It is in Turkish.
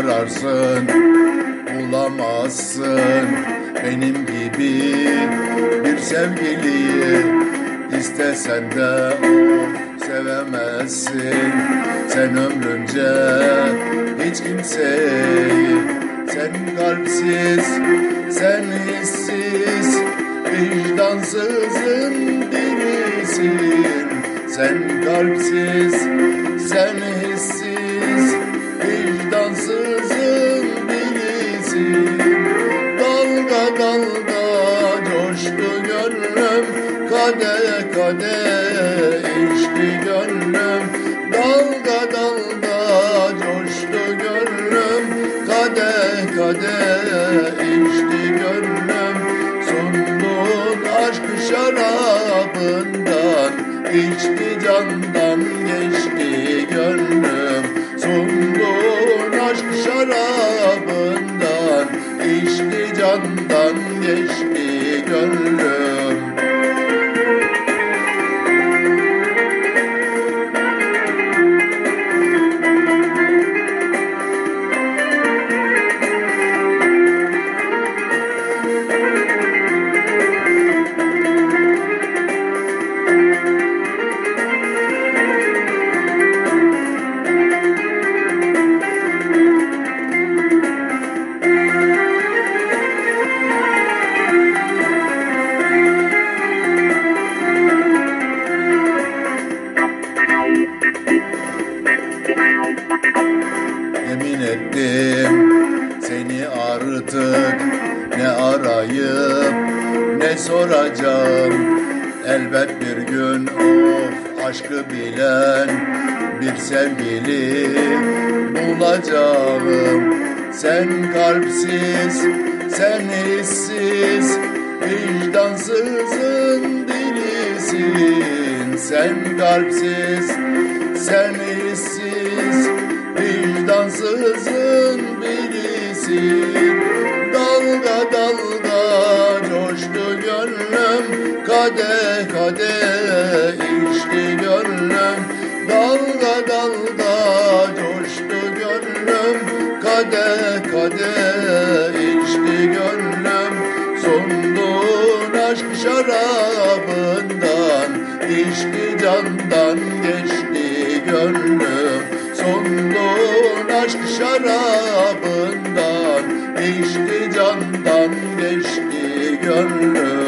ararsın bulamazsın. Benim gibi bir sevgiliyi istesen de sevemezsin. Sen ömrünce hiç kimseyi sen kalpsiz sen hissiz vicdansızın birisin sen kalpsiz sen hissiz birisin Dalga dalga coştu gönlüm. Kade kade içti gönlüm. Dalga dalga coştu gönlüm. Kade kade içti gönlüm. Sundun aşk şarabından içti candan geçti gönlüm geçti gönlüm Yemin ettim. Seni artık ne arayıp ne soracağım. Elbet bir gün of aşkı bilen bir sevgili bulacağım. Sen kalpsiz, sen hissiz, vicdansızın dilisin. Sen kalpsiz, sen vicdansızın birisin. Dalga dalga coştu gönlüm. Kade kade içti gönlüm. Dalga dalga coştu gönlüm. Kade kade içti gönlüm. Sondun aşk şarabından içti candan geçti gönlüm. Sondun aşk şarabından içti candan geçti gönlüm